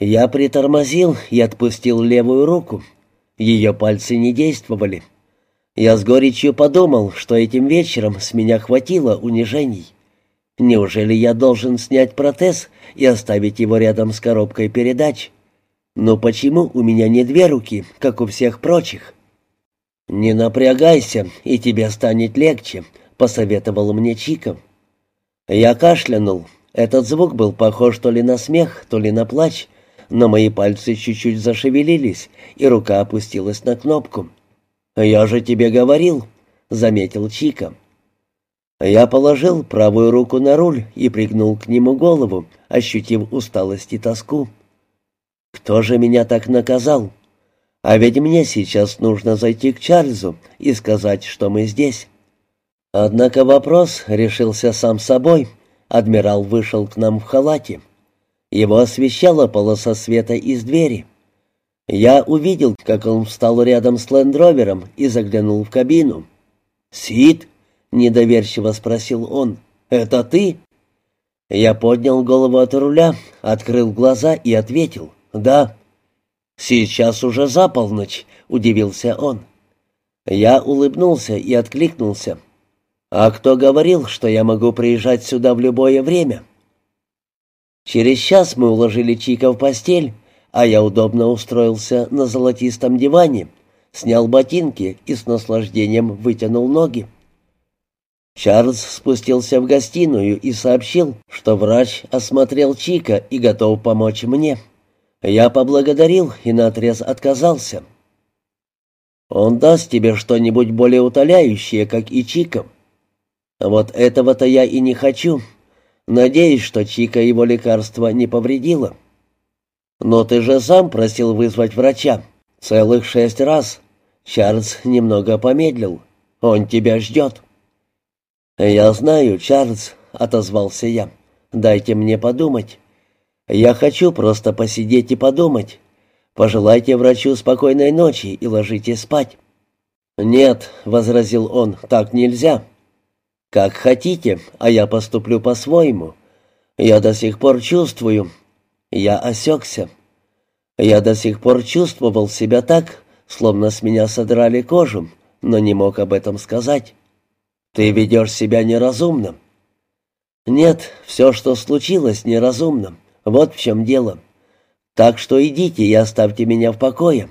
Я притормозил и отпустил левую руку. Ее пальцы не действовали. Я с горечью подумал, что этим вечером с меня хватило унижений. Неужели я должен снять протез и оставить его рядом с коробкой передач? Но почему у меня не две руки, как у всех прочих? «Не напрягайся, и тебе станет легче», — посоветовал мне Чика. Я кашлянул. Этот звук был похож то ли на смех, то ли на плач, но мои пальцы чуть-чуть зашевелились, и рука опустилась на кнопку. «Я же тебе говорил», — заметил Чика. Я положил правую руку на руль и пригнул к нему голову, ощутив усталость и тоску. «Кто же меня так наказал? А ведь мне сейчас нужно зайти к Чарльзу и сказать, что мы здесь». Однако вопрос решился сам собой. Адмирал вышел к нам в халате. Его освещала полоса света из двери. Я увидел, как он встал рядом с лендровером и заглянул в кабину. «Сид?» — недоверчиво спросил он. «Это ты?» Я поднял голову от руля, открыл глаза и ответил. «Да». «Сейчас уже за полночь», — удивился он. Я улыбнулся и откликнулся. «А кто говорил, что я могу приезжать сюда в любое время?» Через час мы уложили Чика в постель, а я удобно устроился на золотистом диване, снял ботинки и с наслаждением вытянул ноги. Чарльз спустился в гостиную и сообщил, что врач осмотрел Чика и готов помочь мне. Я поблагодарил и наотрез отказался. «Он даст тебе что-нибудь более утоляющее, как и Чика». «Вот этого-то я и не хочу», Надеюсь, что Чика его лекарство не повредило. Но ты же сам просил вызвать врача. Целых шесть раз. Чарльз немного помедлил. Он тебя ждет. Я знаю, Чарльз, отозвался я. Дайте мне подумать. Я хочу просто посидеть и подумать. Пожелайте врачу спокойной ночи и ложитесь спать. Нет, возразил он, так нельзя. «Как хотите, а я поступлю по-своему. Я до сих пор чувствую...» Я осекся. Я до сих пор чувствовал себя так, словно с меня содрали кожу, но не мог об этом сказать. «Ты ведешь себя неразумно». «Нет, все, что случилось, неразумно. Вот в чем дело. Так что идите и оставьте меня в покое».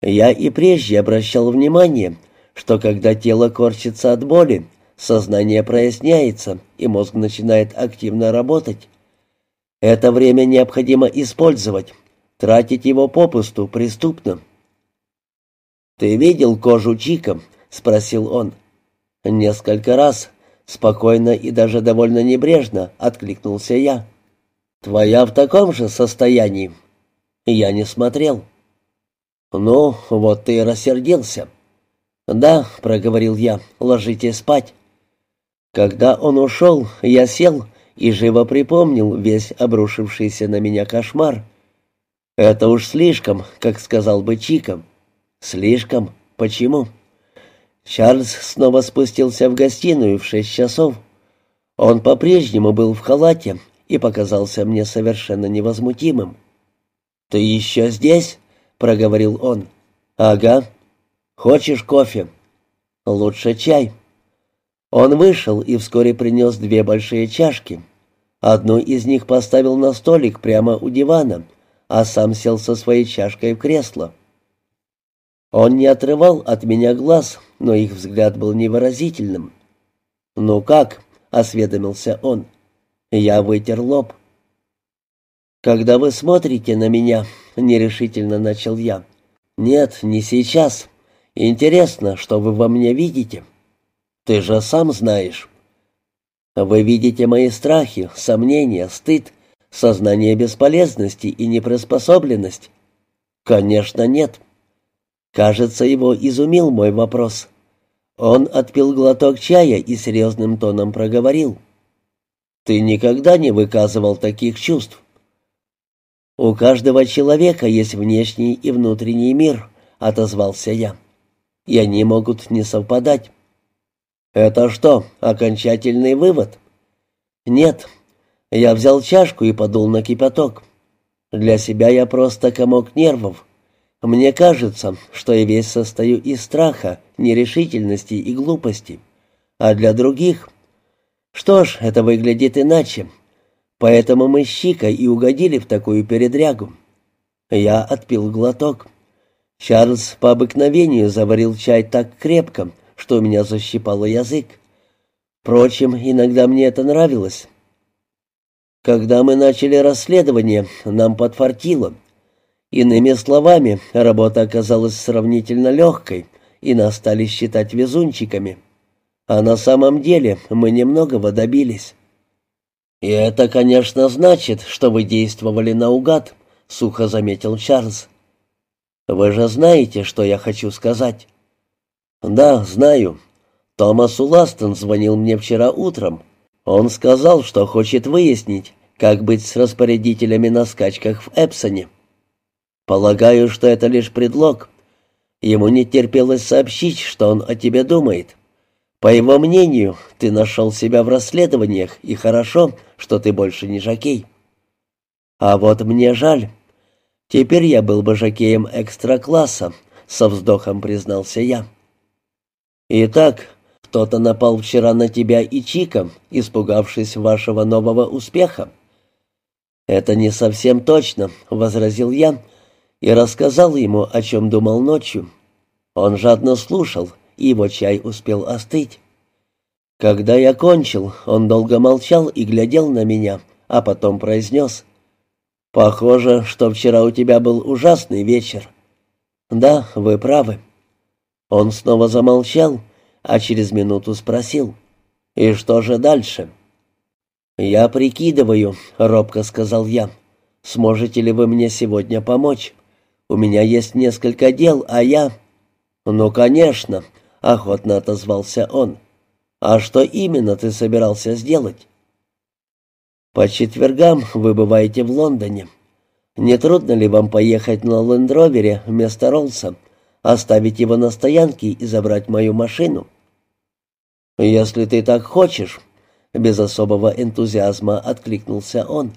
Я и прежде обращал внимание, что когда тело корчится от боли, Сознание проясняется, и мозг начинает активно работать. Это время необходимо использовать. Тратить его попусту преступно. «Ты видел кожу Чика?» — спросил он. «Несколько раз. Спокойно и даже довольно небрежно откликнулся я. Твоя в таком же состоянии?» Я не смотрел. «Ну, вот ты и рассердился». «Да», — проговорил я, — «ложитесь спать». Когда он ушел, я сел и живо припомнил весь обрушившийся на меня кошмар. Это уж слишком, как сказал бы Чиком. Слишком? Почему? Чарльз снова спустился в гостиную в шесть часов. Он по-прежнему был в халате и показался мне совершенно невозмутимым. «Ты еще здесь?» — проговорил он. «Ага. Хочешь кофе?» «Лучше чай». Он вышел и вскоре принес две большие чашки. Одну из них поставил на столик прямо у дивана, а сам сел со своей чашкой в кресло. Он не отрывал от меня глаз, но их взгляд был невыразительным. «Ну как?» — осведомился он. Я вытер лоб. «Когда вы смотрите на меня», — нерешительно начал я. «Нет, не сейчас. Интересно, что вы во мне видите?» Ты же сам знаешь. Вы видите мои страхи, сомнения, стыд, сознание бесполезности и неприспособленность? Конечно, нет. Кажется, его изумил мой вопрос. Он отпил глоток чая и серьезным тоном проговорил. «Ты никогда не выказывал таких чувств?» «У каждого человека есть внешний и внутренний мир», — отозвался я. «И они могут не совпадать. «Это что, окончательный вывод?» «Нет». Я взял чашку и подул на кипяток. Для себя я просто комок нервов. Мне кажется, что я весь состою из страха, нерешительности и глупости. А для других... Что ж, это выглядит иначе. Поэтому мы с Щикой и угодили в такую передрягу. Я отпил глоток. Чарльз по обыкновению заварил чай так крепко, что у меня защипало язык. Впрочем, иногда мне это нравилось. Когда мы начали расследование, нам подфартило. Иными словами, работа оказалась сравнительно легкой, и нас стали считать везунчиками. А на самом деле мы немногого добились. «И это, конечно, значит, что вы действовали наугад», — сухо заметил Чарльз. «Вы же знаете, что я хочу сказать?» «Да, знаю. Томас Уластон звонил мне вчера утром. Он сказал, что хочет выяснить, как быть с распорядителями на скачках в Эпсоне. Полагаю, что это лишь предлог. Ему не терпелось сообщить, что он о тебе думает. По его мнению, ты нашел себя в расследованиях, и хорошо, что ты больше не жокей. А вот мне жаль. Теперь я был бы жокеем экстра-класса, со вздохом признался я. Итак, кто-то напал вчера на тебя и Чика, испугавшись вашего нового успеха. Это не совсем точно, возразил я и рассказал ему, о чем думал ночью. Он жадно слушал, и его чай успел остыть. Когда я кончил, он долго молчал и глядел на меня, а потом произнес. «Похоже, что вчера у тебя был ужасный вечер». «Да, вы правы». Он снова замолчал, а через минуту спросил. «И что же дальше?» «Я прикидываю», — робко сказал я. «Сможете ли вы мне сегодня помочь? У меня есть несколько дел, а я...» «Ну, конечно», — охотно отозвался он. «А что именно ты собирался сделать?» «По четвергам вы бываете в Лондоне. Не трудно ли вам поехать на лендровере вместо Роллса, оставить его на стоянке и забрать мою машину?» «Если ты так хочешь», — без особого энтузиазма откликнулся он.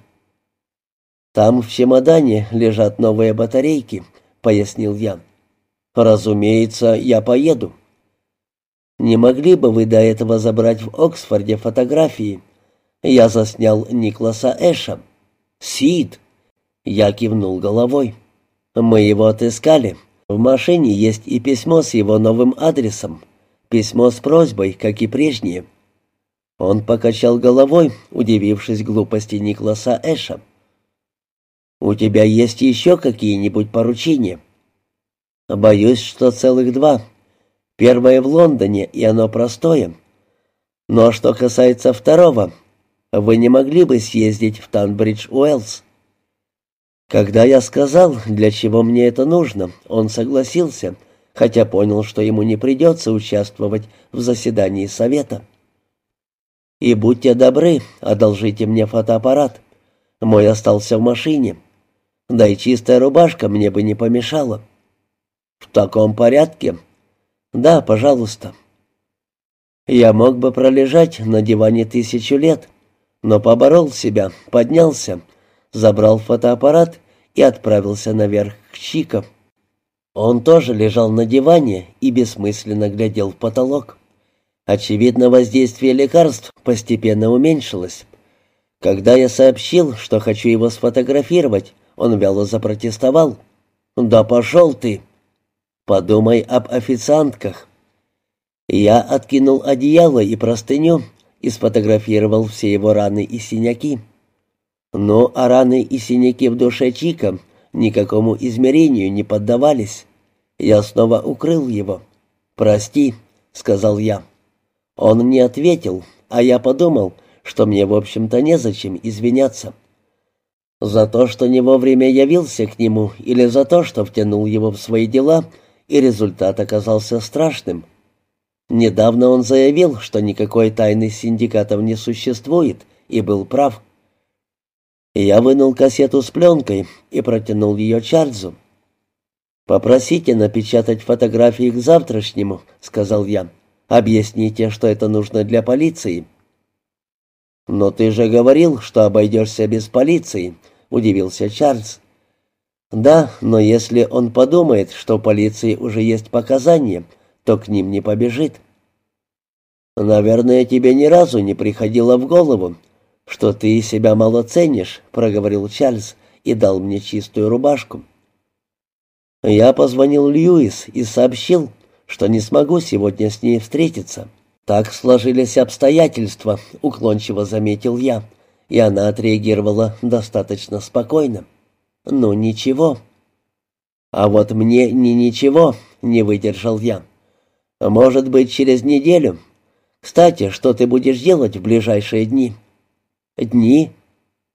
«Там в чемодане лежат новые батарейки», — пояснил я. «Разумеется, я поеду». Не могли бы вы до этого забрать в Оксфорде фотографии? Я заснял Никласа Эша. Сид. Я кивнул головой. Мы его отыскали. В машине есть и письмо с его новым адресом. Письмо с просьбой, как и прежнее. Он покачал головой, удивившись глупости Никласа Эша. «У тебя есть еще какие-нибудь поручения?» «Боюсь, что целых два. Первое в Лондоне, и оно простое. Но что касается второго, вы не могли бы съездить в Танбридж-Уэллс?» Когда я сказал, для чего мне это нужно, он согласился, хотя понял, что ему не придется участвовать в заседании совета. «И будьте добры, одолжите мне фотоаппарат. Мой остался в машине. Да и чистая рубашка мне бы не помешала». «В таком порядке?» «Да, пожалуйста». Я мог бы пролежать на диване тысячу лет, но поборол себя, поднялся, забрал фотоаппарат и отправился наверх к Чико. Он тоже лежал на диване и бессмысленно глядел в потолок. Очевидно, воздействие лекарств постепенно уменьшилось. Когда я сообщил, что хочу его сфотографировать, он вяло запротестовал. «Да пошел ты!» Подумай об официантках. Я откинул одеяло и простыню и сфотографировал все его раны и синяки. Но а раны и синяки в душе Чика никакому измерению не поддавались. Я снова укрыл его. «Прости», — сказал я. Он не ответил, а я подумал, что мне, в общем-то, незачем извиняться. За то, что не вовремя явился к нему, или за то, что втянул его в свои дела — и результат оказался страшным. Недавно он заявил, что никакой тайны синдикатов не существует, и был прав. Я вынул кассету с пленкой и протянул ее Чарльзу. «Попросите напечатать фотографии к завтрашнему», — сказал я. «Объясните, что это нужно для полиции». «Но ты же говорил, что обойдешься без полиции», — удивился Чарльз. «Да, но если он подумает, что полиции уже есть показания, то к ним не побежит». «Наверное, тебе ни разу не приходило в голову, что ты себя мало ценишь», — проговорил Чарльз и дал мне чистую рубашку. Я позвонил Льюис и сообщил, что не смогу сегодня с ней встретиться. Так сложились обстоятельства, уклончиво заметил я, и она отреагировала достаточно спокойно. Ну, ничего. А вот мне не ничего, не выдержал я. Может быть, через неделю. Кстати, что ты будешь делать в ближайшие дни? Дни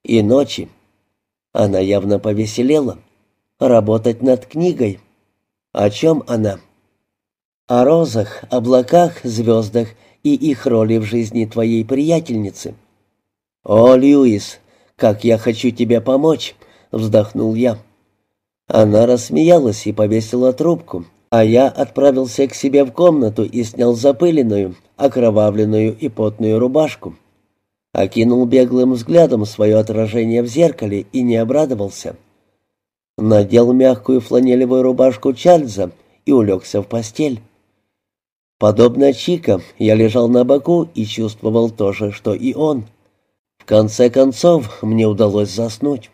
и ночи. Она явно повеселела. Работать над книгой. О чем она? О розах, облаках, звездах и их роли в жизни твоей приятельницы. О, Льюис, как я хочу тебе помочь, вздохнул я. Она рассмеялась и повесила трубку, а я отправился к себе в комнату и снял запыленную, окровавленную и потную рубашку. Окинул беглым взглядом свое отражение в зеркале и не обрадовался. Надел мягкую фланелевую рубашку Чарльза и улегся в постель. Подобно Чика, я лежал на боку и чувствовал то же, что и он. В конце концов, мне удалось заснуть.